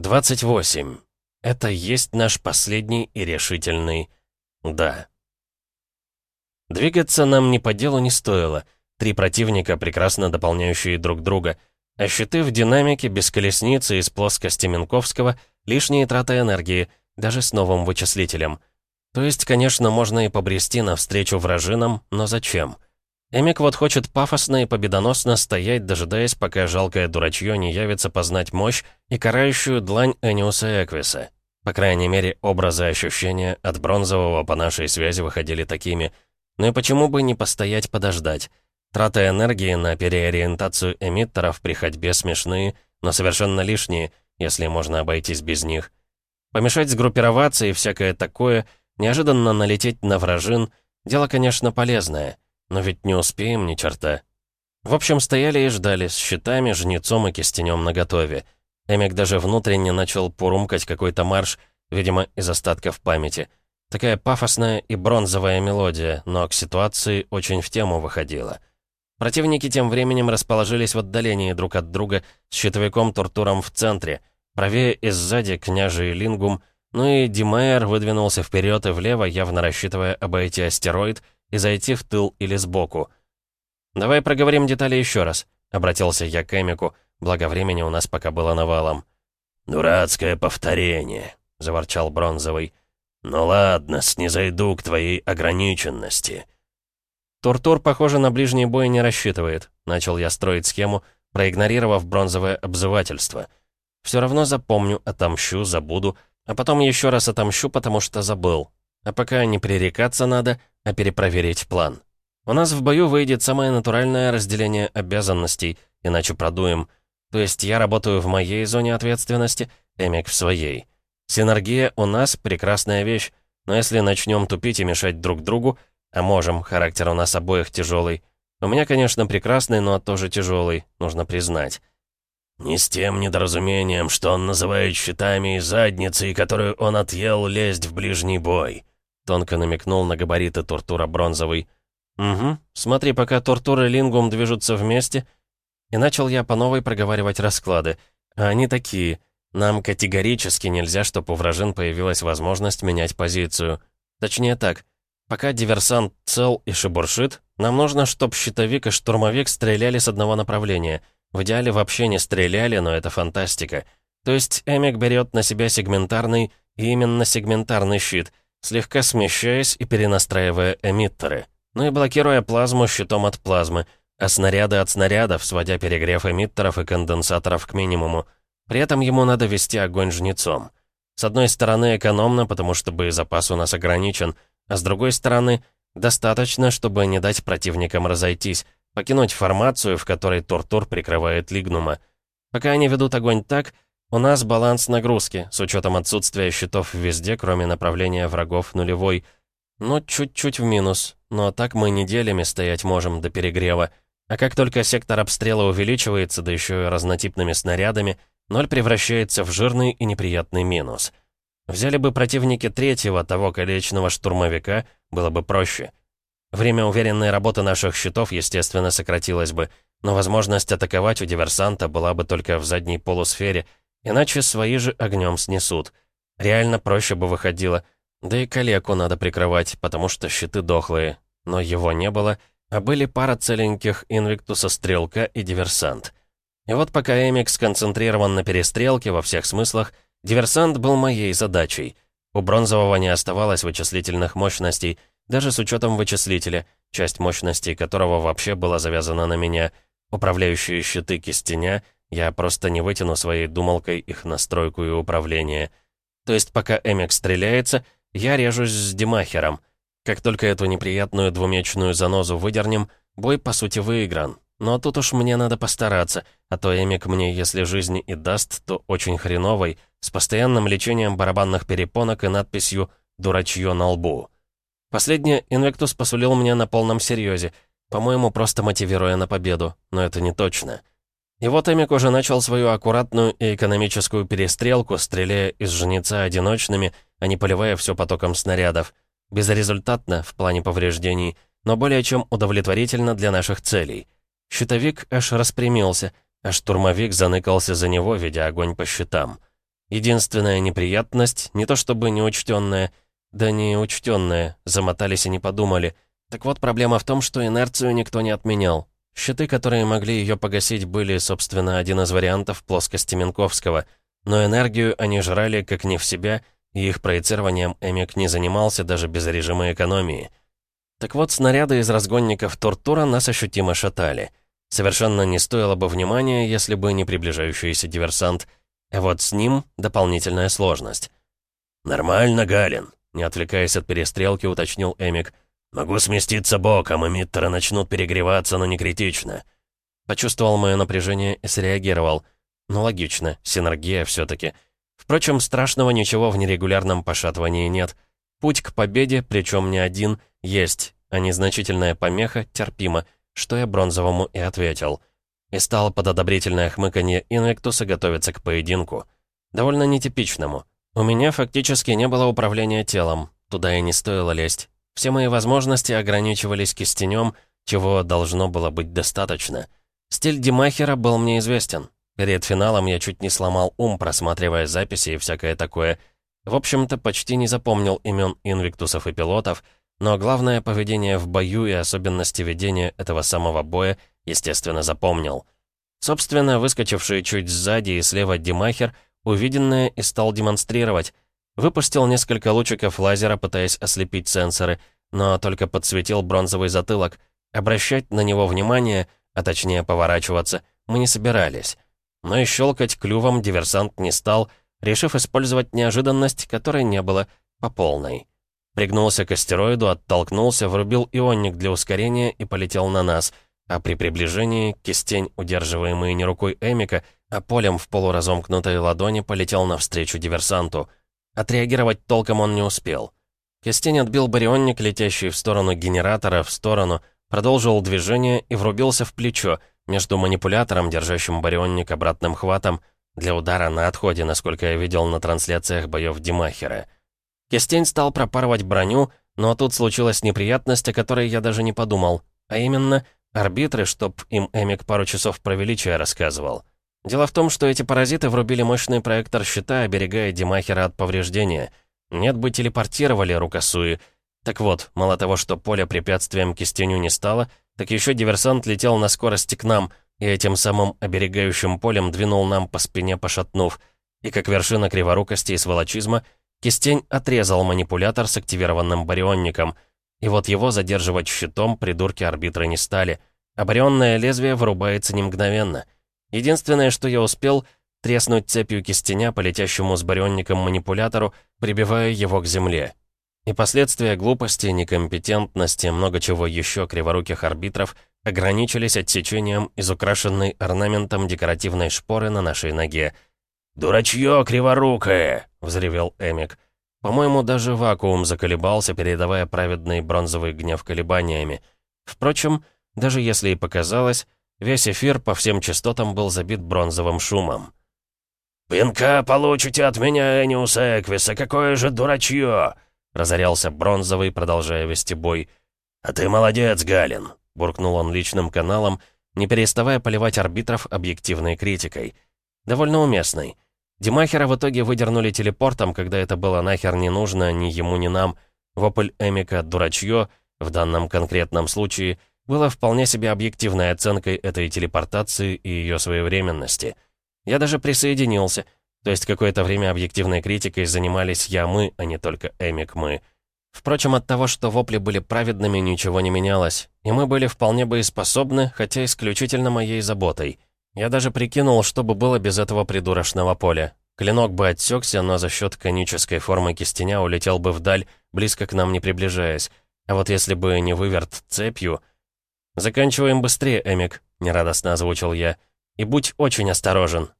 28. Это есть наш последний и решительный «да». Двигаться нам ни по делу не стоило. Три противника, прекрасно дополняющие друг друга. А щиты в динамике, без колесницы из плоскости Минковского, лишние траты энергии, даже с новым вычислителем. То есть, конечно, можно и побрести навстречу вражинам, но зачем? Эмик вот хочет пафосно и победоносно стоять, дожидаясь, пока жалкое дурачье не явится познать мощь и карающую длань Эниуса Эквиса. По крайней мере, образы ощущения от бронзового по нашей связи выходили такими. Ну и почему бы не постоять подождать? Траты энергии на переориентацию эмиттеров при ходьбе смешные, но совершенно лишние, если можно обойтись без них. Помешать сгруппироваться и всякое такое, неожиданно налететь на вражин — дело, конечно, полезное — но ведь не успеем ни черта. В общем, стояли и ждали, с щитами, жнецом и кистенем наготове. Эмик даже внутренне начал пурумкать какой-то марш, видимо, из остатков памяти. Такая пафосная и бронзовая мелодия, но к ситуации очень в тему выходила. Противники тем временем расположились в отдалении друг от друга с щитовиком-туртуром в центре. Правее и сзади княжий Лингум, ну и Димайер выдвинулся вперед и влево, явно рассчитывая обойти астероид — и зайти в тыл или сбоку. «Давай проговорим детали еще раз», — обратился я к Эмику, благо времени у нас пока было навалом. «Дурацкое повторение», — заворчал Бронзовый. «Ну ладно, снизойду к твоей ограниченности». «Туртур, похоже, на ближний бой не рассчитывает», — начал я строить схему, проигнорировав бронзовое обзывательство. «Все равно запомню, отомщу, забуду, а потом еще раз отомщу, потому что забыл. А пока не пререкаться надо, а перепроверить план. У нас в бою выйдет самое натуральное разделение обязанностей, иначе продуем. То есть я работаю в моей зоне ответственности, Эмик в своей. Синергия у нас прекрасная вещь, но если начнем тупить и мешать друг другу, а можем, характер у нас обоих тяжелый. У меня, конечно, прекрасный, но тоже тяжелый, нужно признать. «Не с тем недоразумением, что он называет щитами и задницей, которую он отъел лезть в ближний бой», Тонко намекнул на габариты Тортура Бронзовый. «Угу, смотри, пока Тортур и Лингум движутся вместе». И начал я по новой проговаривать расклады. А они такие. Нам категорически нельзя, чтобы у вражин появилась возможность менять позицию. Точнее так. Пока диверсант цел и шебуршит, нам нужно, чтобы щитовик и штурмовик стреляли с одного направления. В идеале вообще не стреляли, но это фантастика. То есть Эмик берет на себя сегментарный, и именно сегментарный щит — слегка смещаясь и перенастраивая эмиттеры, ну и блокируя плазму щитом от плазмы, а снаряды от снарядов, сводя перегрев эмиттеров и конденсаторов к минимуму. При этом ему надо вести огонь жнецом. С одной стороны экономно, потому что боезапас у нас ограничен, а с другой стороны достаточно, чтобы не дать противникам разойтись, покинуть формацию, в которой Тортур прикрывает Лигнума. Пока они ведут огонь так, у нас баланс нагрузки, с учетом отсутствия щитов везде, кроме направления врагов нулевой. Ну, чуть-чуть в минус, но так мы неделями стоять можем до перегрева. А как только сектор обстрела увеличивается, да еще и разнотипными снарядами, ноль превращается в жирный и неприятный минус. Взяли бы противники третьего, того колечного штурмовика, было бы проще. Время уверенной работы наших щитов, естественно, сократилось бы, но возможность атаковать у диверсанта была бы только в задней полусфере — Иначе свои же огнем снесут. Реально проще бы выходило. Да и калеку надо прикрывать, потому что щиты дохлые. Но его не было, а были пара целеньких Инвиктуса Стрелка и Диверсант. И вот пока Эмик сконцентрирован на перестрелке во всех смыслах, Диверсант был моей задачей. У Бронзового не оставалось вычислительных мощностей, даже с учетом вычислителя, часть мощностей которого вообще была завязана на меня, управляющие щиты кистеня — я просто не вытяну своей думалкой их настройку и управление. То есть пока Эмик стреляется, я режусь с Димахером. Как только эту неприятную двумечную занозу выдернем, бой по сути выигран. Но тут уж мне надо постараться, а то Эмик мне, если жизни и даст, то очень хреновый, с постоянным лечением барабанных перепонок и надписью «Дурачье на лбу». Последнее Инвектус посулил мне на полном серьезе, по-моему, просто мотивируя на победу, но это не точно. И вот Эмик уже начал свою аккуратную и экономическую перестрелку, стреляя из жнеца одиночными, а не поливая все потоком снарядов. Безрезультатно в плане повреждений, но более чем удовлетворительно для наших целей. Щитовик аж распрямился, а штурмовик заныкался за него, ведя огонь по щитам. Единственная неприятность, не то чтобы неучтенная, да не учтенная, замотались и не подумали. Так вот, проблема в том, что инерцию никто не отменял. Щиты, которые могли ее погасить, были, собственно, один из вариантов плоскости Минковского. Но энергию они жрали как не в себя, и их проецированием Эмик не занимался даже без режима экономии. Так вот, снаряды из разгонников Тортура нас ощутимо шатали. Совершенно не стоило бы внимания, если бы не приближающийся диверсант. А вот с ним дополнительная сложность. «Нормально, Галин», — не отвлекаясь от перестрелки, уточнил Эмик. «Могу сместиться боком, эмиттеры начнут перегреваться, но не критично». Почувствовал мое напряжение и среагировал. Ну, логично, синергия все таки Впрочем, страшного ничего в нерегулярном пошатывании нет. Путь к победе, причем не один, есть, а незначительная помеха терпима, что я бронзовому и ответил. И стал под одобрительное хмыканье Инвектуса готовиться к поединку. Довольно нетипичному. У меня фактически не было управления телом, туда и не стоило лезть. Все мои возможности ограничивались кистенем, чего должно было быть достаточно. Стиль Димахера был мне известен. Перед финалом я чуть не сломал ум, просматривая записи и всякое такое. В общем-то, почти не запомнил имен инвиктусов и пилотов, но главное поведение в бою и особенности ведения этого самого боя, естественно, запомнил. Собственно, выскочивший чуть сзади и слева Димахер, увиденное и стал демонстрировать. Выпустил несколько лучиков лазера, пытаясь ослепить сенсоры, но только подсветил бронзовый затылок. Обращать на него внимание, а точнее поворачиваться, мы не собирались. Но и щелкать клювом диверсант не стал, решив использовать неожиданность, которой не было, по полной. Пригнулся к астероиду, оттолкнулся, врубил ионник для ускорения и полетел на нас, а при приближении кистень, удерживаемый не рукой Эмика, а полем в полуразомкнутой ладони полетел навстречу диверсанту. Отреагировать толком он не успел. Кистень отбил барионник, летящий в сторону генератора, в сторону, продолжил движение и врубился в плечо — между манипулятором, держащим барионник обратным хватом, для удара на отходе, насколько я видел на трансляциях боев Димахера. Кистень стал пропарывать броню, но тут случилась неприятность, о которой я даже не подумал, а именно арбитры, чтоб им Эмик пару часов про величие рассказывал. Дело в том, что эти паразиты врубили мощный проектор щита, оберегая Димахера от повреждения. Нет бы телепортировали рукосуи. Так вот, мало того, что поле препятствием кистеню не стало, так еще диверсант летел на скорости к нам и этим самым оберегающим полем двинул нам по спине, пошатнув. И как вершина криворукости и сволочизма, кистень отрезал манипулятор с активированным барионником. И вот его задерживать щитом придурки-арбитры не стали. А барионное лезвие вырубается не мгновенно. Единственное, что я успел, треснуть цепью кистеня по летящему с барионником манипулятору, прибивая его к земле. И последствия глупости, некомпетентности, много чего еще криворуких арбитров ограничились отсечением из украшенной орнаментом декоративной шпоры на нашей ноге. «Дурачье криворукое!» — взревел Эмик. По-моему, даже вакуум заколебался, передавая праведный бронзовый гнев колебаниями. Впрочем, даже если и показалось, весь эфир по всем частотам был забит бронзовым шумом. «Пинка получите от меня, Эниус Эквиса, какое же дурачье!» Разорялся бронзовый, продолжая вести бой. «А ты молодец, Галин!» — буркнул он личным каналом, не переставая поливать арбитров объективной критикой. Довольно уместной. Димахера в итоге выдернули телепортом, когда это было нахер не нужно ни ему, ни нам. Вопль Эмика «дурачье» в данном конкретном случае было вполне себе объективной оценкой этой телепортации и ее своевременности. Я даже присоединился — то есть какое-то время объективной критикой занимались я-мы, а не только Эмик-мы. Впрочем, от того, что вопли были праведными, ничего не менялось. И мы были вполне боеспособны, хотя исключительно моей заботой. Я даже прикинул, что бы было без этого придурочного поля. Клинок бы отсекся, но за счет конической формы кистеня улетел бы вдаль, близко к нам не приближаясь. А вот если бы не выверт цепью... «Заканчиваем быстрее, Эмик», — нерадостно озвучил я. «И будь очень осторожен».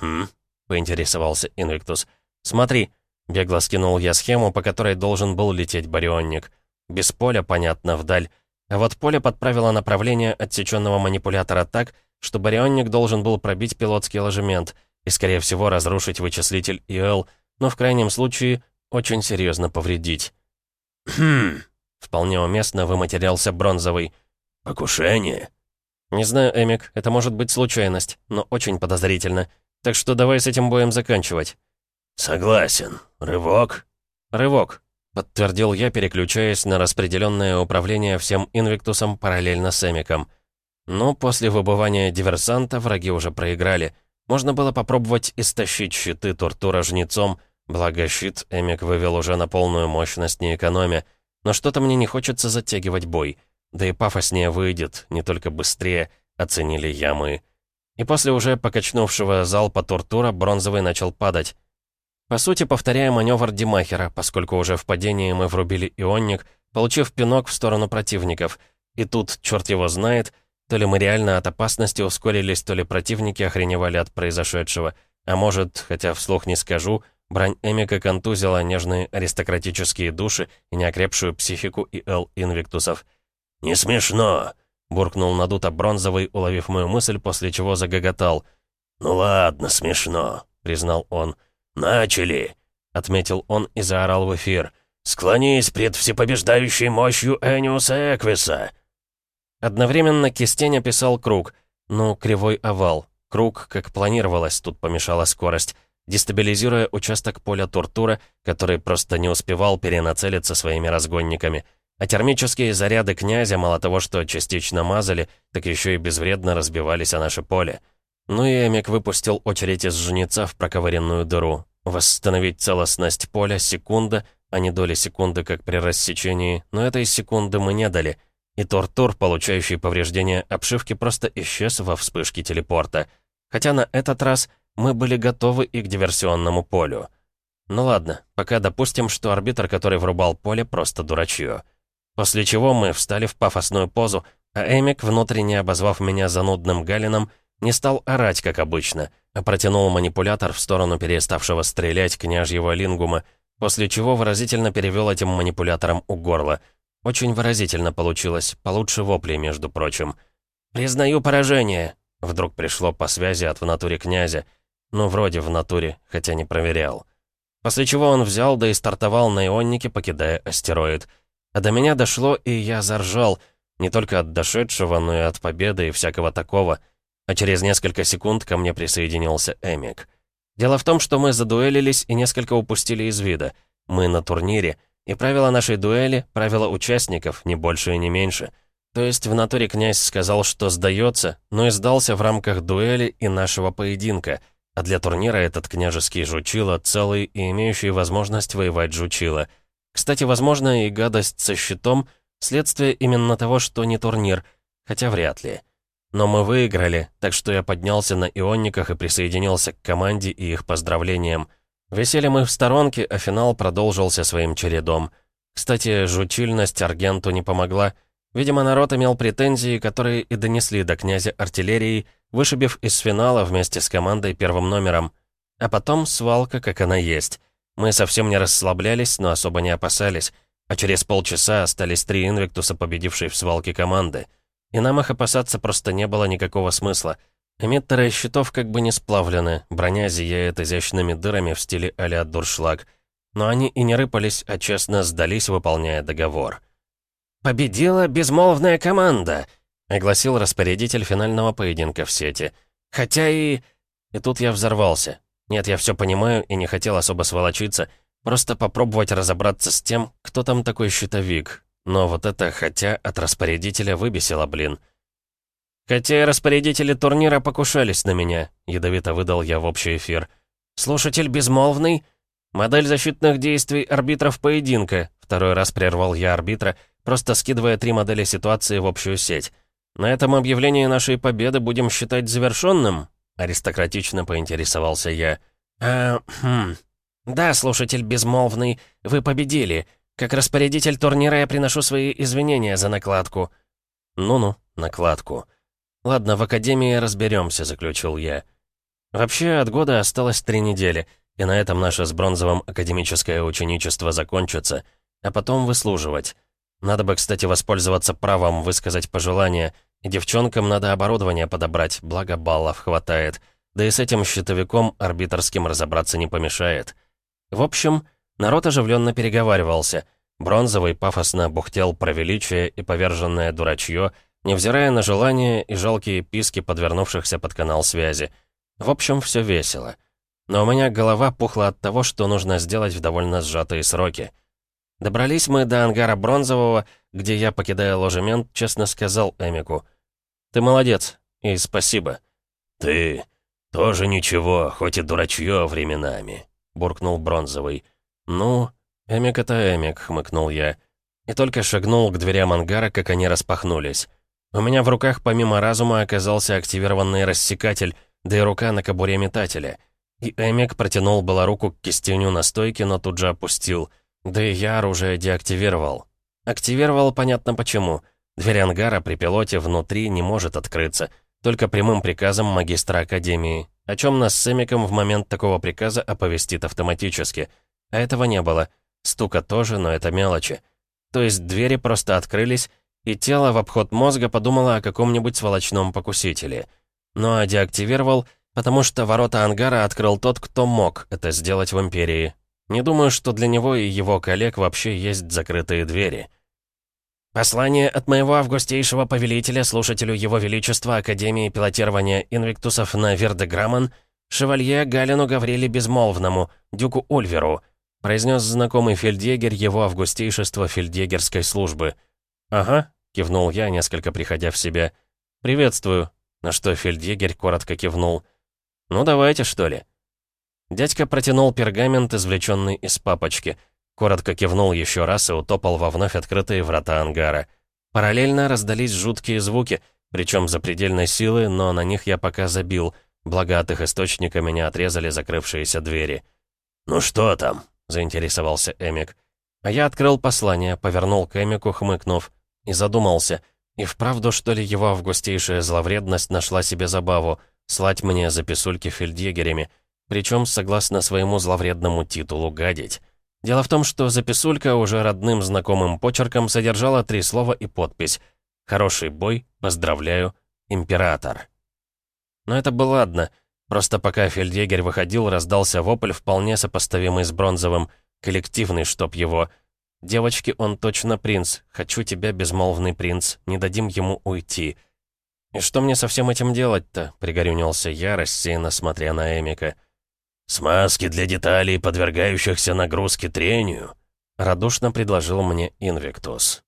«Хм, — поинтересовался Инвиктус. «Смотри», — бегло скинул я схему, по которой должен был лететь барионник. Без поля, понятно, вдаль. А вот поле подправило направление отсеченного манипулятора так, что барионник должен был пробить пилотский ложемент и, скорее всего, разрушить вычислитель ИЛ, но в крайнем случае очень серьезно повредить. «Хм...» — вполне уместно выматерялся бронзовый. «Покушение?» «Не знаю, Эмик, это может быть случайность, но очень подозрительно. Так что давай с этим боем заканчивать». «Согласен. Рывок?» «Рывок», — подтвердил я, переключаясь на распределенное управление всем инвиктусом параллельно с Эмиком. Но после выбывания диверсанта враги уже проиграли. Можно было попробовать истощить щиты Туртура жнецом, благо щит Эмик вывел уже на полную мощность, не экономя. Но что-то мне не хочется затягивать бой. Да и пафоснее выйдет, не только быстрее, оценили ямы. И после уже покачнувшего залпа Туртура бронзовый начал падать. По сути, повторяя маневр Димахера, поскольку уже в падении мы врубили ионник, получив пинок в сторону противников. И тут, черт его знает, то ли мы реально от опасности ускорились, то ли противники охреневали от произошедшего. А может, хотя вслух не скажу, брань Эмика контузила нежные аристократические души и неокрепшую психику и Эл Инвиктусов. «Не смешно!» — буркнул надуто бронзовый, уловив мою мысль, после чего загоготал. «Ну ладно, смешно», — признал он. «Начали!» — отметил он и заорал в эфир. «Склонись пред всепобеждающей мощью Эниуса Эквиса!» Одновременно кистень описал круг, ну, кривой овал. Круг, как планировалось, тут помешала скорость, дестабилизируя участок поля Туртура, который просто не успевал перенацелиться своими разгонниками. А термические заряды князя мало того, что частично мазали, так еще и безвредно разбивались о наше поле. Ну и Эмик выпустил очередь из жнеца в проковыренную дыру. Восстановить целостность поля — секунда, а не доли секунды, как при рассечении, но этой секунды мы не дали — и Тортур, получающий повреждения обшивки, просто исчез во вспышке телепорта. Хотя на этот раз мы были готовы и к диверсионному полю. Ну ладно, пока допустим, что арбитр, который врубал поле, просто дурачье. После чего мы встали в пафосную позу, а Эмик, внутренне обозвав меня занудным галином, не стал орать, как обычно, а протянул манипулятор в сторону переставшего стрелять княжьего лингума, после чего выразительно перевел этим манипулятором у горла — очень выразительно получилось, получше воплей, между прочим. «Признаю поражение!» Вдруг пришло по связи от в натуре князя. Ну, вроде в натуре, хотя не проверял. После чего он взял, да и стартовал на ионнике, покидая астероид. А до меня дошло, и я заржал. Не только от дошедшего, но и от победы и всякого такого. А через несколько секунд ко мне присоединился Эмик. Дело в том, что мы задуэлились и несколько упустили из вида. Мы на турнире — и правила нашей дуэли — правила участников, не больше и не меньше. То есть в натуре князь сказал, что сдается, но и сдался в рамках дуэли и нашего поединка, а для турнира этот княжеский жучило целый и имеющий возможность воевать жучило. Кстати, возможно, и гадость со щитом — следствие именно того, что не турнир, хотя вряд ли. Но мы выиграли, так что я поднялся на ионниках и присоединился к команде и их поздравлениям. Висели мы в сторонке, а финал продолжился своим чередом. Кстати, жучильность Аргенту не помогла. Видимо, народ имел претензии, которые и донесли до князя артиллерии, вышибив из финала вместе с командой первым номером. А потом свалка, как она есть. Мы совсем не расслаблялись, но особо не опасались. А через полчаса остались три инвиктуса, победившие в свалке команды. И нам их опасаться просто не было никакого смысла — Эмиттеры щитов как бы не сплавлены, броня зияет изящными дырами в стиле а-ля дуршлаг. Но они и не рыпались, а честно сдались, выполняя договор. «Победила безмолвная команда!» — огласил распорядитель финального поединка в сети. «Хотя и...» И тут я взорвался. Нет, я все понимаю и не хотел особо сволочиться, просто попробовать разобраться с тем, кто там такой щитовик. Но вот это «хотя» от распорядителя выбесило, блин. «Хотя и распорядители турнира покушались на меня», — ядовито выдал я в общий эфир. «Слушатель безмолвный?» «Модель защитных действий арбитров поединка», — второй раз прервал я арбитра, просто скидывая три модели ситуации в общую сеть. «На этом объявлении нашей победы будем считать завершенным?» — аристократично поинтересовался я. «А, хм... Да, слушатель безмолвный, вы победили. Как распорядитель турнира я приношу свои извинения за накладку». «Ну-ну, накладку». «Ладно, в академии разберемся», — заключил я. Вообще, от года осталось три недели, и на этом наше с Бронзовым академическое ученичество закончится, а потом выслуживать. Надо бы, кстати, воспользоваться правом высказать пожелания, девчонкам надо оборудование подобрать, благо баллов хватает. Да и с этим щитовиком арбитрским разобраться не помешает. В общем, народ оживленно переговаривался. Бронзовый пафосно бухтел про величие и поверженное дурачье, невзирая на желания и жалкие писки подвернувшихся под канал связи. В общем, все весело. Но у меня голова пухла от того, что нужно сделать в довольно сжатые сроки. Добрались мы до ангара Бронзового, где я, покидая ложемент, честно сказал Эмику. «Ты молодец, и спасибо». «Ты тоже ничего, хоть и дурачье временами», — буркнул Бронзовый. «Ну, Эмик это Эмик», — хмыкнул я. И только шагнул к дверям ангара, как они распахнулись. У меня в руках помимо разума оказался активированный рассекатель, да и рука на кобуре метателя. И Эмик протянул было руку к кистеню на стойке, но тут же опустил. Да и я оружие деактивировал. Активировал, понятно почему. Дверь ангара при пилоте внутри не может открыться, только прямым приказом магистра Академии, о чем нас с Эмиком в момент такого приказа оповестит автоматически. А этого не было. Стука тоже, но это мелочи. То есть двери просто открылись, и тело в обход мозга подумало о каком-нибудь сволочном покусителе. Ну а деактивировал, потому что ворота ангара открыл тот, кто мог это сделать в Империи. Не думаю, что для него и его коллег вообще есть закрытые двери. Послание от моего августейшего повелителя, слушателю Его Величества Академии пилотирования инвиктусов на Вердеграммон, шевалье Галину Гавриле Безмолвному, дюку Ульверу — произнес знакомый фельдъегерь его августейшества фельдъегерской службы. «Ага», — кивнул я, несколько приходя в себя. «Приветствую», на что фельдъегерь коротко кивнул. «Ну, давайте, что ли?» Дядька протянул пергамент, извлеченный из папочки. Коротко кивнул еще раз и утопал во вновь открытые врата ангара. Параллельно раздались жуткие звуки, причем запредельной силы, но на них я пока забил, благо от их источника меня отрезали закрывшиеся двери. «Ну что там?» — заинтересовался Эмик. А я открыл послание, повернул к Эмику, хмыкнув, и задумался. И вправду, что ли, его августейшая зловредность нашла себе забаву — слать мне записульки фельдъегерями, причем согласно своему зловредному титулу гадить. Дело в том, что записулька уже родным знакомым почерком содержала три слова и подпись «Хороший бой, поздравляю, император». Но это было ладно — Просто пока фельдъегерь выходил, раздался вопль, вполне сопоставимый с бронзовым, коллективный, чтоб его. «Девочки, он точно принц. Хочу тебя, безмолвный принц. Не дадим ему уйти». «И что мне со всем этим делать-то?» — пригорюнился я, рассеянно смотря на Эмика. «Смазки для деталей, подвергающихся нагрузке трению», — радушно предложил мне Инвиктус.